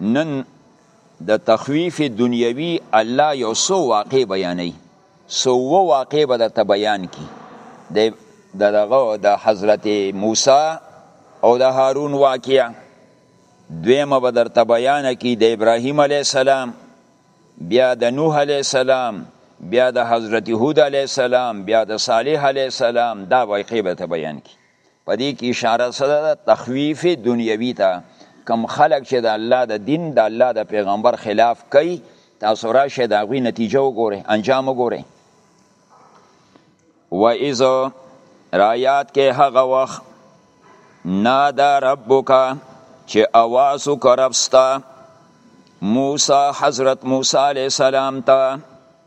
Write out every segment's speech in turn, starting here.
نن د تخویف دنیوي الله یو سو واقع بیانوي سو و واقع به درته بیان کی د دغه د حضرت موسی او د هارون واقعیا دویمه به درته بیان کی د ابراهیم علی السلام بیا د نوح علی السلام بیا د حضرت هود علی السلام بیا د صالح علی السلام دا واقع به ته بیان کی په دې کې اشاره سره ده تخویف دنیوي ته کم خلق چې د الله د دین د الله د پیغمبر خلاف کوي تاسو راشه دا غوي نتیجه وګوره انجام وګوره و اذ رایات کې هغه وخت نادا ربک چې اواز وکړبستا موسی حضرت موسی علی السلام ته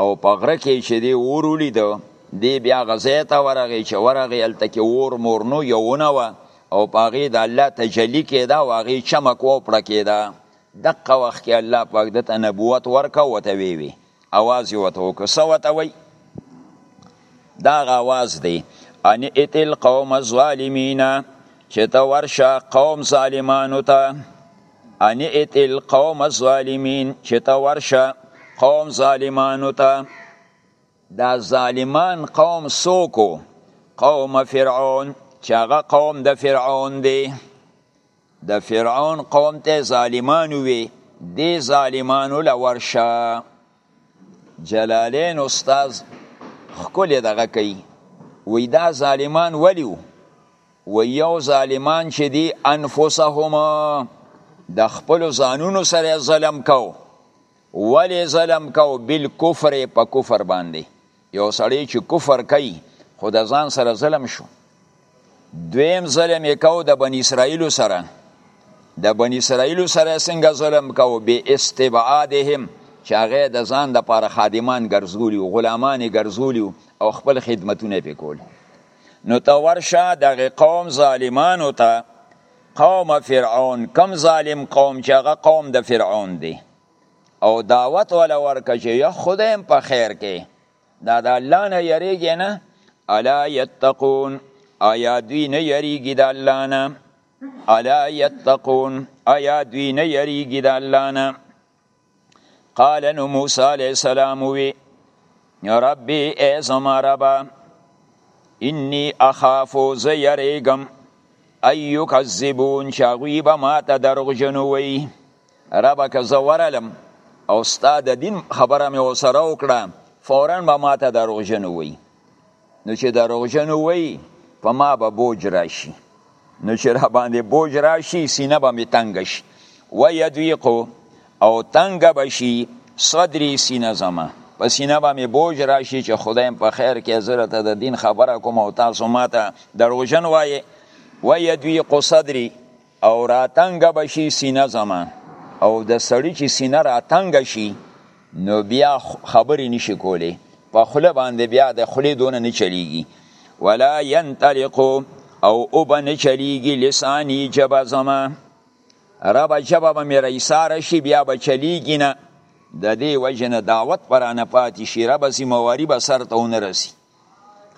او په غره کې چې دی اور ولید دی بیا غزې ته ورغی چې ورغی هلته کې اور مور نو یو ونه وه او په هغې د الله تجلي کېده او هغې چمک و پړکېده دقه وخت کې الله پاک ده ته نبوت ورکه و ته وی وی اواز یې وته وکړ څه وته وی دا غواز دی ان اتل قوم الظالمین چې ته ورشه قوم ظالمانو ته ان ائت القوم الظالمین چې ته ورشه قوم ظالمانو ته دا ظالمان قوم سوکو قوم فرعون چې هغه قوم د فرعون دی د فرعون قوم ته ظالمانو وی دی ظالمانو لورشه جلالین استاد خکل دغه کوي وی دا ظالمان ولیو و یو ظالمان چې دی انفسهم د خپل ځانونو سره ظلم کو ولی ظلم کو بالکفر په کفر باندې یو سړی چې کفر کوي خو د ځان سره ظلم شو دویم ظلم یې کو د بنی اسرائیلو سره د بنی اسرائیلو سره څنګه ظلم کو به استبعادهم چې هغه د ځان د پاره خادمان ګرځولي او غلامان ګرځولي او خپل خدمتونه پې کول نو ته ورشه دغه قوم ظالمانو ته قوم فرعون کم ظالم قوم چې هغه قوم د فرعون دی او دعوت ولا ورکه چې یا خدایم په خیر کې دا د الله نه یریږي نه الا یتقون آیا دوی نه یریږي د الله نه الا یتقون آیا دوی نه یریږي د الله نه قال نو موسی علیہ السلام وی ربی ای زما ربا انی اخافو زیریگم ایو کذبون شاغوی با ما تا درغ جنوی ربه که زه ورلم او ستا د دین خبره مې ورسره وکړه فورا به ما ته دروغجن ووایي نو چې دروغجن ووایي په ما به بوج راشي نو چې را باندې بوج راشي سینه به مې تنګه شي ویدویقو او تنګه به شي صدري سینه زما په سینه به مې بوج راشي چې خدایم په خیر کې زه راته د دین خبره کوم او تاسو ما ته دروغجن وایې ویدویقو صدري او راتنګ بشي سینه زما او د سړی چې سینه راتنګ شي نو بیا خبرې نشي کولی په خوله باندې بیا د خولې دونه نه چلیږي ولا ينطلق او او به نه چلیږي لسانی جبه زما ربه جبه به مې رئیساره شي بیا به چلیږي نه د دې وجه نه دعوت پرانه پاتې شي ربه ذمواري به سر ته ونه رسي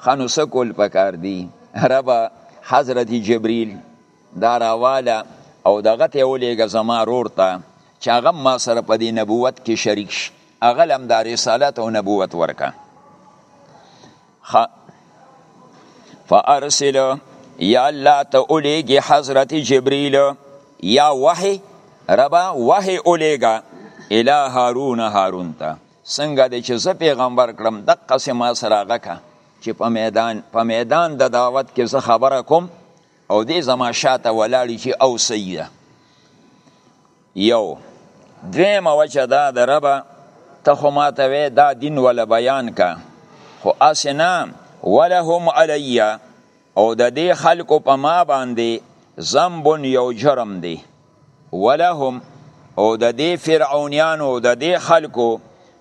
خنو سکول پکار دی ربا حضرت جبريل دا راواله او دغه ته ولېږه زما رور ته چې هغه ما سره په دې نبوت کې شریک شي هغه لم دا رسالت او نبوت ورکه خ فارسل یا الله ته ولېږي حضرت جبريل یا وحي ربا وحي ولېږه اله هارون هارون ته څنګه دی چې زه پیغمبر کړم دقه سه ما سره هغه کا چې په میدان په میدان د دعوت کې زه خبره کوم او دې زما شاته ولاړی چې او سیده یو دویمه وجه دا د ربه ته خو ما ته وې دا دین ولا بیان کا خو اسنا ولهم علی او د دې خلکو په ما باندې ذنب یو جرم دی ولهم او د دې فرعونیانو د دې خلکو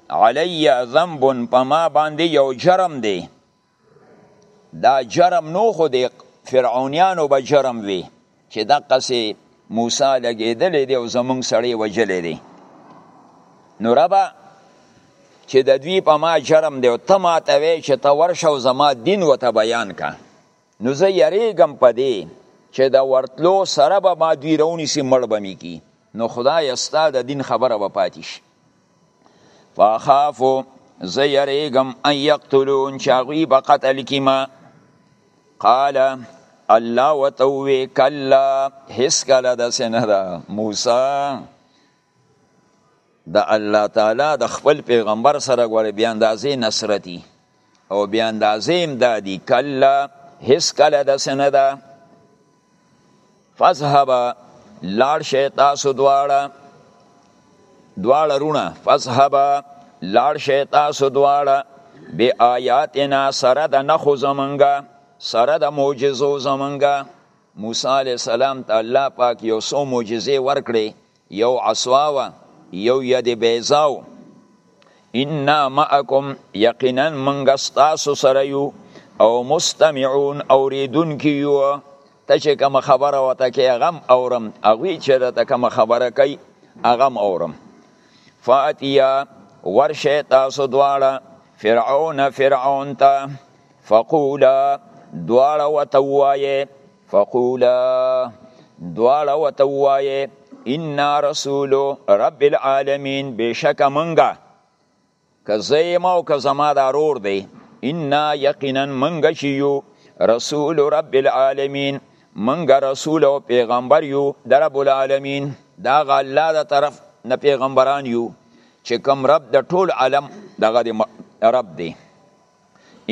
علی ذنب په ما باندې یو جرم دی دا جرم نو خو د فرعونیانو به جرم وي چې دقه سي موسی لګېدلې دی او زمونږ سړی وجلې دی نو ربا چې د دوی په ما جرم دی او ته ماته وی چې ته ورشه او زما دین وته بیان کا نو زه یریږم په دې چې د ورتلو سره به ما دوی رونیسي مړ به مې کی نو خدای ستا د دین خبره به پاتې شي فاخافو زه یریږم ان یقتلون چې هغوی به قتل کي ما قال الله وتوی کلا هیڅ کله داسې نه ده موسی د الله تعالی د خپل پیغمبر سره ګوره بیا اندازې نصرتي او بیا اندازې امدادي کله هیڅ کله داسې نه ده فذهبه لاړ شئ تاسو دواړه دواړه رونه فذهبه لاړ شئ تاسو دواړه بی آیاتنا سره د نخو زمنګا سره د معجزو زمنګا موسی علی السلام ته الله پاک یو څو معجزې ورکړي یو عصوا وه یو ید بیضا و انا معکم یقینا منګه ستاسو سره یو او مستمعون اوریدونکي یو ته چې کوم خبره وته کې غم اورم هغه چې ته کوم خبره کوي هغه اورم فاتیا ورشه تاسو دواړه فرعون فرعون ته فقولا دواړه وتوایه فقولا دواړه وته وایه ان رسول رب العالمین بشک منګه که زیم او که زما دا رور دی ان یقینا منګه چې یو رسول رب العالمین منګه رسول او پیغمبر یو د رب العالمین دا غ الله د طرف نه پیغمبران یو چې کوم رب د ټول عالم دغه رب دی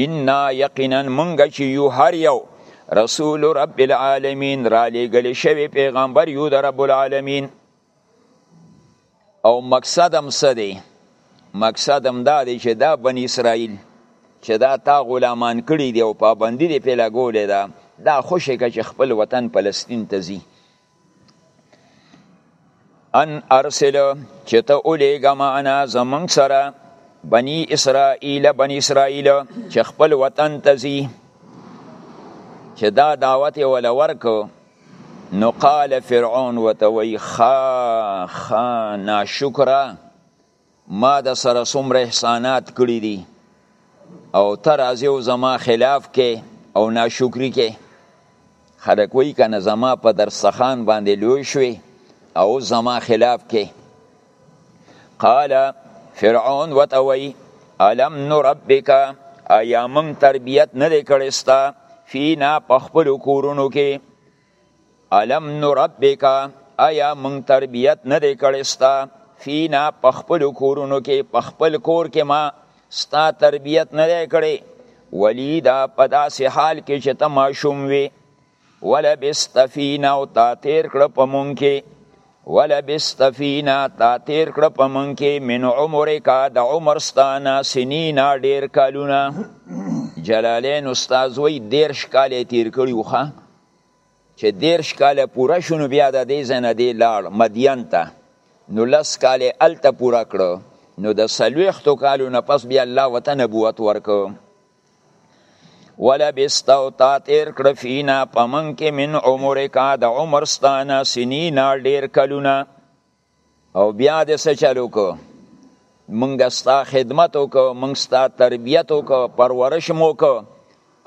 انا یقینا مونږ چې یو هر یو رسول رب العالمین را لېږل شوی پیغمبر یو د رب العالمین او مقصد هم څه دی مقصد هم دا دی چې دا بن اسرائیل چې دا تا غلامان کړي دی او پابندي دی په لګولې ده دا خوشې که چې خپل وطن فلسطین ته ځي ان ارسل چې ته اولیږه معنا زمونږ سره بنی اسرائیل بنی اسرائیل چې خپل وطن ته ځي چې دا دعوت یې وله ورکو نو قال فرعون ورته وایي ښه ښه ناشکره ما د سره څومره احسانات کړی دی او تر ازی او زما خلاف کې او ناشکری کې خلک وی کنه زما په درسخان باندې لوی شوی او زما خلاف کې قال فرعون وتوي الم نربک ایا من تربیت نه کړستا فینا په خپل کورونو کې الم نربک ایا مونږ تربیت نه دی کړی ستا فینا په خپلو کورونو کې په خپل کور کې ما ستا تربیت نه دی کړی ولیدا په داسې حال کې چې ته ماشوم وې ولبست فینا او تا تیر کړه په مونږ کې ولبست فینا تا تیر کړه په مونږ کې من عمرک د عمر ستانه سنینا ډیر کالونه جلالین استاد وی دیر شکالې تیر کړی وخه چې دیرش کاله پوره شو نو بیا د دې ځای نه دی لاړ مدین ته نو لس کاله هلته پوره کړو نو د څلوېښتو کالو نه پس بیا الله ورته نبوت ورکړو ولبست او تا تیر کړ فینا پمن کې من عمرکا د عمر ستانه سنینا ډیر کلونه او بیا د څه چل وکړو مونږ د ستا خدمت وکړو مونږ ستا تربیت وکړو پرورش مو وکړو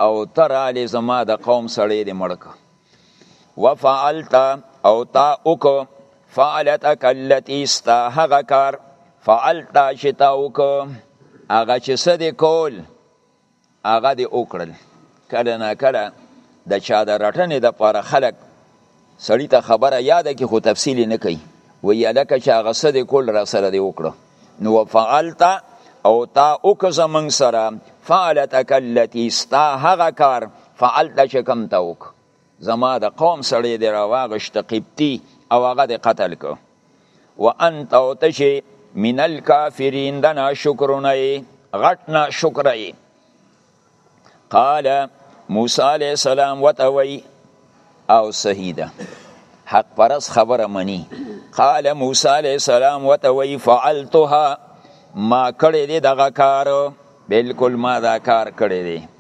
او ته رالې زما د قوم سړی دې مړ کړه وفعلت او تا وکړو فعلتک التي ستا هغه کار فعلت چې تا وکړو هغه چې څه دې کول هغه دې وکړل کله نا کله د چا د رټنې لپاره خلک سړی ته خبره یاده کې خو تفصیل یې نه کوي وایي هلکه چې هغه څه دې کول راسره دې وکړه نو وفعلت او تا وکړه زموږ سره فعلتک التي ستا هغه کار فعلت چې کوم تا وکړه زما د قوم سړی دی راواغشت قبطي او هغه د قتل کو وانت او تشي من الكافرين د ناشکرونه غټ ناشکره قال موسی عليه السلام وتوي او سهيده حق پرس خبره مني قال موسی عليه السلام وتوي فعلتها ما کړی دی دغه کار بالکل ما دا کار کړی دی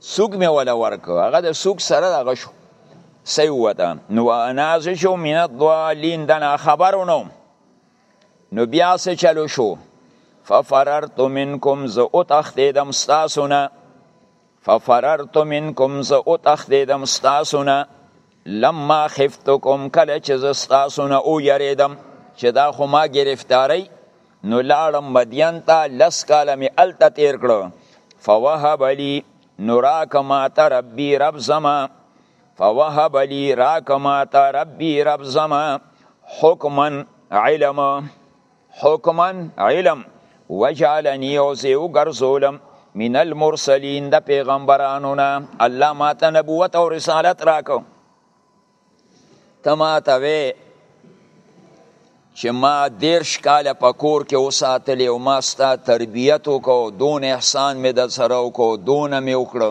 سوک می ولا ورکو هغه د سوک سره دغه شو سی وته نو اناز شو من الضالین دنا خبرونو نو بیا سه چلو شو ففررت منکم ز او تختیدم ستاسونه ففررت منکم ز او تختیدم ستاسونه لما خفتکم کله چې زه ستاسو نه ویرېدم چې دا خو ما ګرفتاری نو لاړم مدین ته لس کاله مې هلته تېر کړو فوهب لي نو راکه ماته ربي رب زما فوهب لي راکه ماته ربي رب زما حکما علم حکما علم وجعلنی او زیو ګرځولم من المرسلین د پیغمبرانو نه الله ماته نبوت او رسالت راکو تما ته وی چې ما دیرش کال په کور کې وساتلې او ما ستا تربیت وکړو دون احسان مې د سره وکړو دونه مې وکړو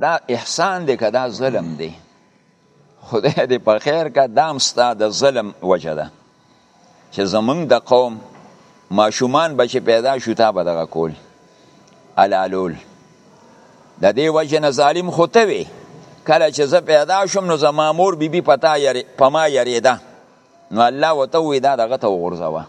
دا احسان دی که دا ظلم دی خدای دې په خیر کا دام ستا د ظلم وجه ده چې زمونږ د قوم ماشومان به چې پیدا شو تا به دغه کول الالول د دې وجه نه ظالم خو ته وي کله چې زه پیدا شوم نو زما مور بیبي بی پتا یری په ما یریده نو الله وته وی دا دغه ته وغورځوه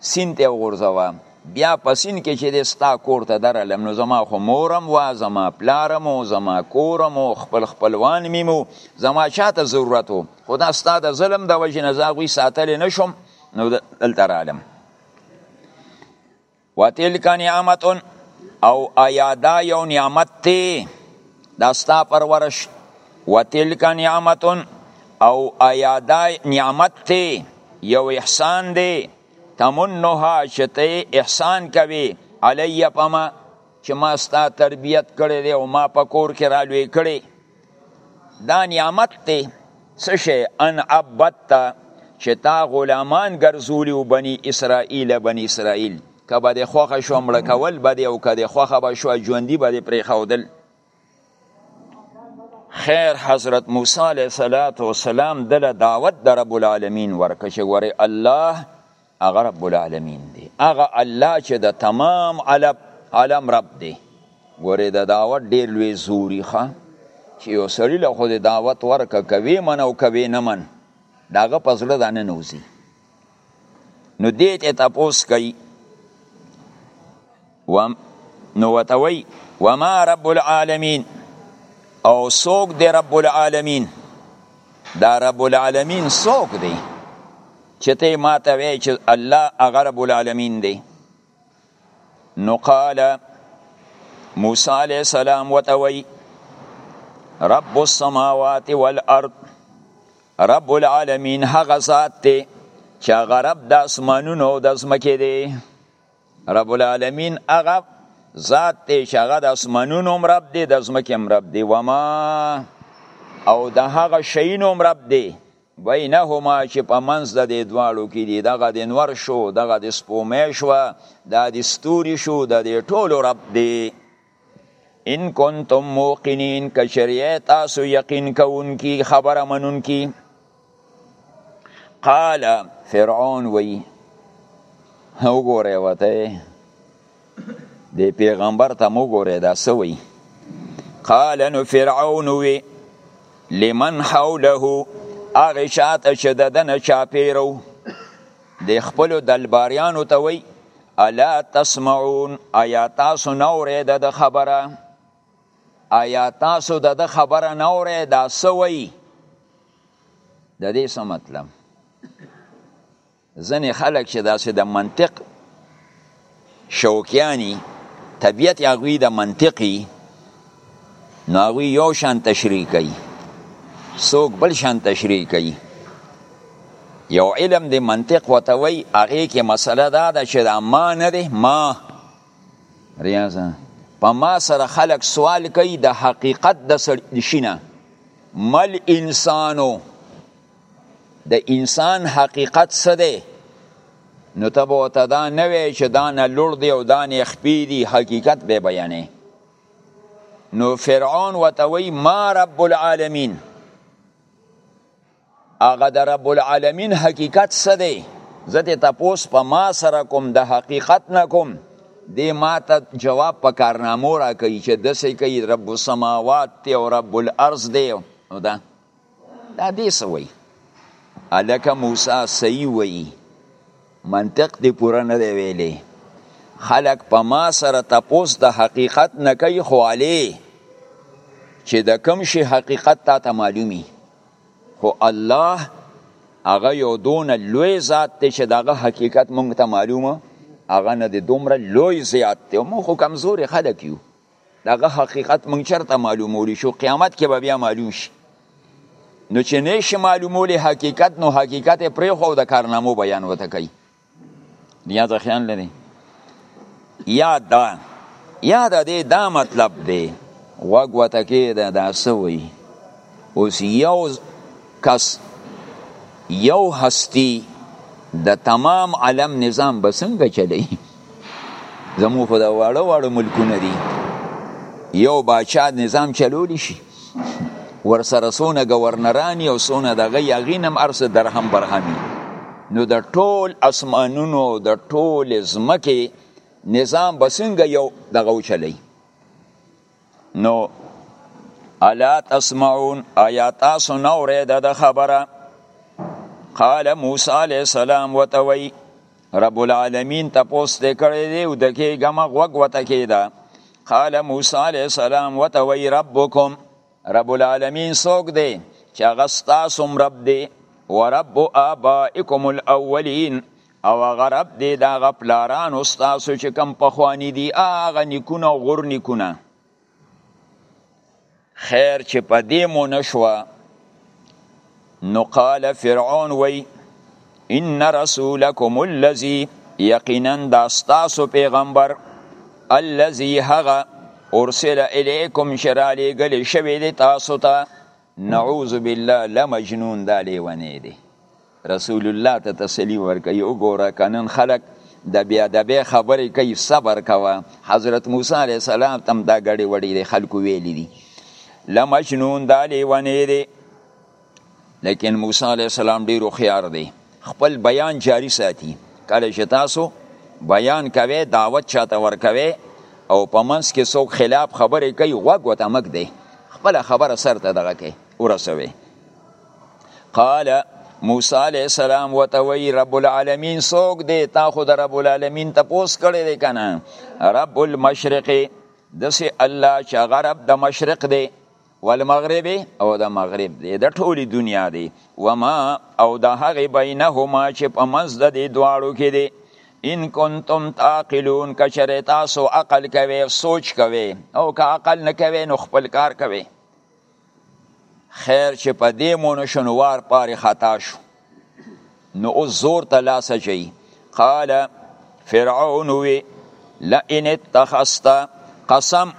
سین ته وغورځوه بیا په سین کې چې ستا کور ته درلم نو زما خو مورم وا زما پلارم او زما کورم او خپل خپلوان میمو زما چاته ضرورت وو خو دا ستا د ظلم د وجې نه زه هغوی ساتلی نه شوم نو دلته رالم وتلک نعمت او ایادا یو نعمت دی دا ستا پرورش وتلک نعمت او ایادا نعمت تی یو احسان دی تمنها چې ته احسان کوي علی پما چې ما ستا تربیت کړی دی او ما په کور کې را لوی کړی دا نعمت دی څه شي ان عبدت چې تا غلامان ګرځولي او بني اسرائیل بني اسرائیل کبه د خوخه شو مړ کول بده او کده خوخه به شو ژوندۍ به پرې خودل خیر حضرت موسی علیه صلوات و سلام دله دعوت د رب العالمین ورکړ چې ګورې الله هغه رب العالمین دی هغه الله چې د تمام علب عالم رب دی ګورې د دعوت ډیر لوی زوري ښه چې یو سړي له خو د دعوت ورکه کوي من او کوي نه من داغه په زړه دا نه نوځي نو دې ته تپوس کوي و نو وتوي وما رب العالمین او سوق دی رب العالمین دا رب العالمین سوق دی چې ته ما ته وایې چې الله هغه رب العالمین دی نو قال موسی علیه السلام وتوي رب السماوات والارض رب العالمین هغه ذات دی چې هغه رب د اسمانونو او د ځمکې دی رب العالمین هغه ذات دی چې هغه د اسمانونو هم رب دی د ځمکې هم رب دی وما او د هغه شیونو هم رب دی بینهما چې په منځ د دې دواړو کې دي دغه د نور شو دغه د سپومې شو دا د ستوري شو د دې ټولو رب دی ان کنتم موقنین کشریه تاسو یقین کوونکی خبره منونکی قال فرعون وی وګوره وته دی پیغمبر ته مو ګوره دا سوی قال نو فرعون وی لمن حوله هغه شاته چې د دنه چاپیرو د خپل دلباریانو ته وی الا تسمعون آیا تاسو نه اورید د خبره آیا تاسو د خبره نه اورید دا سوی د دې څه مطلب ځنې خلک چې داسې د منطق شوکیانی طبیعت هغوی د منطقي نو هغوی یو شان تشریح کوي څوک بل شان تشریح کوي یو علم د منطق وته وی هغه کې مسله دا ده چې دا ما نه ده ما ریاضه په ما سره خلک سوال کوي د حقیقت د سړي شینه مل انسانو د انسان حقیقت څه دی نو ته به ورته دا نه وایې چې دا نه لوړ دی او دا نه خپې دي حقیقت به بیانې نو فرعون ورته وایي ما رب العالمین هغه د رب العالمین حقیقت څه دی زه ته تپوس په ما سره کوم د حقیقت نه کوم دی ما ته جواب په کارنامو را کوي چې دسې کوي رب السماوات دی او رب الارض دی نو دا دا دې څه وایي هلکه موسی صحیح وایي منطق دې پوره نه دی ویلی خلک په ما سره تپوس د حقیقت نه کوي خو علي چې د کوم شي حقیقت تا ته معلومي خو الله هغه یو دونه لوی ذات دی چې دغه حقیقت مونږ ته معلومه هغه نه دی دومره لوی ذات دی مونږ خو کمزوري خلک یو دغه حقیقت مونږ چرته معلومولی شو قیامت کې به بیا معلوم شي نو چې نشي معلومولی حقیقت نو حقیقت پرې خو د کارنامو بیان وته کوي بیا ځه خیال لري یا دا یا دا دې دا مطلب دی وګ وته کې دا دا سوي اوس یو کس یو هستی د تمام عالم نظام به څنګه چلی زمو خو دا واړه واړه ملکونه دي یو باچا نظام چلولی شي ورسره سونه گورنران او سونه د غي غینم ارس درهم برهمي نو د ټول اسمانونو د ټول زمکه نظام بسنګ یو دغه چلی نو الا تسمعون ایا تاسو نه اورئ د خبره قال موسی علیه السلام وتوی رب العالمین تپوس دې کړی دی او د کې ګمه غوږ وته کېده قال موسی علیه السلام وتوی ربکم رب العالمین څوک دی چې هغه ستاسو رب دی ورب آبائکم الاولین او هغه رب دی د هغه پلارانو ستاسو چې کوم پخواني دي هغه نیکونه او غور نیکونه خیر چې په دې مو نشوه نو قال فرعون وی ان رسولکم الذی یقینا دا ستاسو پیغمبر الذی هغه ارسل الیکم شرالی گلی شوی دی تاسو ته تا نعوذ بالله لمجنون دا لیونی دی رسول الله ته تسلی ورکوي وګوره که نن خلک د بیا د بیا خبرې کوي صبر کوه حضرت موسی علیه السلام تم دا ګړې وړې د خلکو ویلي دي له مجنون دا لیونی دی لیکن موسی علیه السلام ډېر هوښیار دی خپل بیان جاری ساتي کله چې تاسو بیان کوي دعوت چاته ورکوي او په منځ کې څوک خلاف خبرې کوي غوږ وته مګ دی خپل خبره سر ته دغه کوي ورسوي قال موسی علیہ السلام وتوی رب العالمین سوک دی تا خود رب العالمین ته پوس کړی دی کنه رب المشرق دسه الله چې غرب د مشرق دی والمغرب او د مغرب دی د ټولې دنیا دی وما او د هغې بینهما چې په منځ د دې دواړو کې دی ان کنتم تعقلون که چېرې تاسو عقل کوئ سوچ کوئ او که عقل نه کوئ نو خپل کار کوئ خیر چې په دې مونو شنوار پارې خطا شو نو اوس زور ته لاس اچي قال فرعون وی لئن اتخذت قسم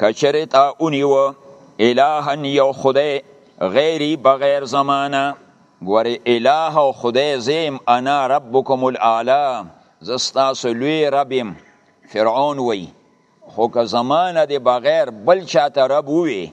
کچره تا اونیو الها یو خدای غیری بغیر زمانه ګوره اله او خدای زیم انا ربکم الاعلی زستا سلوی ربم فرعون وی خو که زمانه دی بغیر بل چاته رب وی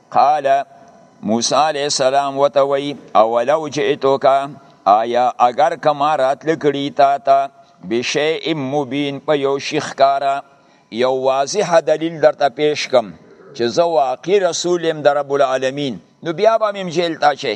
قال موسی علیه السلام وته وی اولو جئتوک آیا اگر کما راتل کړي تا ته بشیء مبین په یو شیخ کارا یو واضح دلیل درته پیش کم چې زه واقعي رسول يم د رب العالمین نو بیا به مم جیل تا شي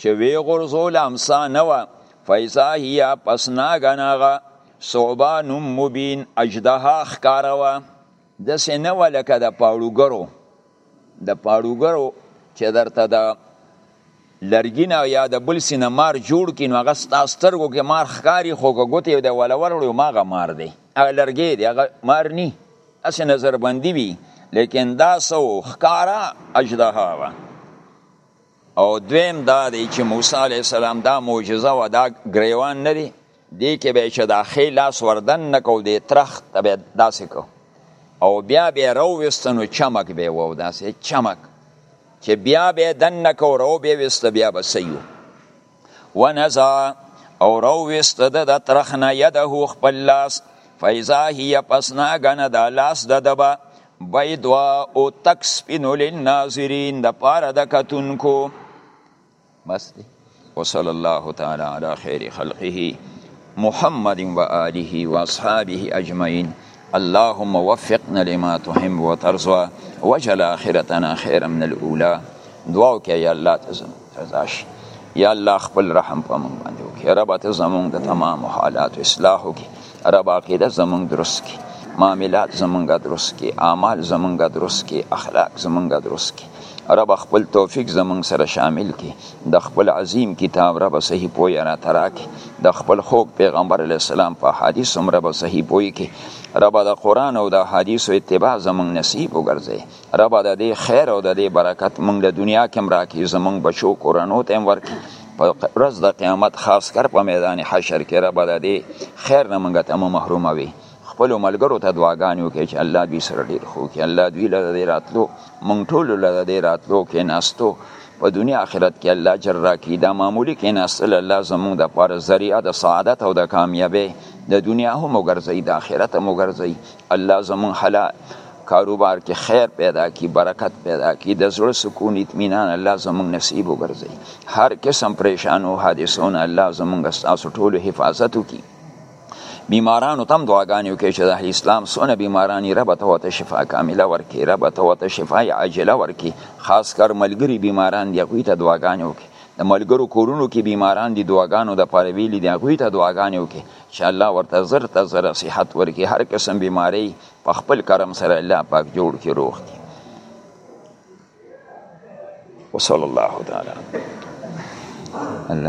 چې وی غرزول امسا نه وه فیضا هیا پسنا غناغه صعبان مبین اجدها خکاروا دسې نه وه لکه د پاړوګرو د پاړوګرو چې درته د لرګینه یا د بل سینه مار جوړ کړي نو هغه ستا سترګو کې مار ښکاري خو که ګوتې د وله ورړو هماغه مار دی هغه لرګی دی هغه مار نی هسې نظربندي وي لیکن دا څه و ښکاره اژدها وه او دویم دا دی چې موسی علی السلام دا معجزه و دا گریوان نه دی دی کې به چې دا خې لاس وردن نکو دی ترخت به داسې کو او بیا به رو وستنو چمک به و داسې چمک چې بیا به دن نکو رو به وست بیا به سیو ونزا او رويست د د ترخنه يده خپل لاس فاذا هي پسنا غنه د لاس د دبا بيدوا او تک سپینو للناظرین د پاره د کتونکو بس دی وصلی الله تعالی علی خیر خلقه محمد و آله و اصحابه اجمعین اللهم وفقنا لما تحب وترضى وجل آخرتنا خيرا من الاولى دعا وکړه یا الله ته زموږ رضا شي یا الله خپل رحم په موږ باندې وکړي رب ته زموږ د تمام حالات اصلاح وکړي رب عقیده زموږ درست کړي معاملات زموږ درست کړي اعمال زموږ درست کړي اخلاق زموږ درست کړي رب خپل توفیق زمونږ سره شامل کی د خپل عظیم کتاب رب صحیح پوی را تراکی د خپل خوږ پیغمبر علی السلام په حدیث هم رب صحیح پوی کی رب د قران او د حدیث او اتباع زمونږ نصیب وګرځي رب د دې خیر او د دې برکت مونږ له دنیا کې مراکې زمونږ بچو کورانو ته ورکړي په ورځ د قیامت خاص کر په میدان حشر کې رب د دې خیر نه مونږ ته محروموي خپل ملګرو ته دعاګانې وکړي چې الله دوی سره ډیر خو کې الله دوی له دې راتلو مونږ ټول له دې راتلو کې ناستو په دنیا آخرت کې الله جر راکړي دا معمولی کې ناستل الله زمونږ د پاره ذریعہ د سعادت او د کامیابی د دنیا هم وګرځي د آخرت هم وګرځي الله زمونږ حلال کاروبار کې خیر پیدا کی برکت پیدا کی د زړه سکون اطمینان الله زمونږ نصیب وګرځي هر قسم پریشانو حادثو نه الله زمونږ تاسو ټول حفاظت وکړي بیمارانو تم دعاګانې وکړي چې د اهل اسلام سونه بیماران یې رب ته وته شفا کامله ورکړي رب ته وته شفا عاجله ورکړي خاص کر ملګري بیماران دي هغوی ته دعاګانې وکړي د ملګرو کورونو کې بیماران دي دعاګانو د پاره ویلي دي هغوی ته دعاګانې وکړي چې الله ورته زر ته زر صحت ورکړي هر قسم بیماری په خپل کرم سره الله پاک جوړ کړي روغ کړي وصلی الله تعالی الله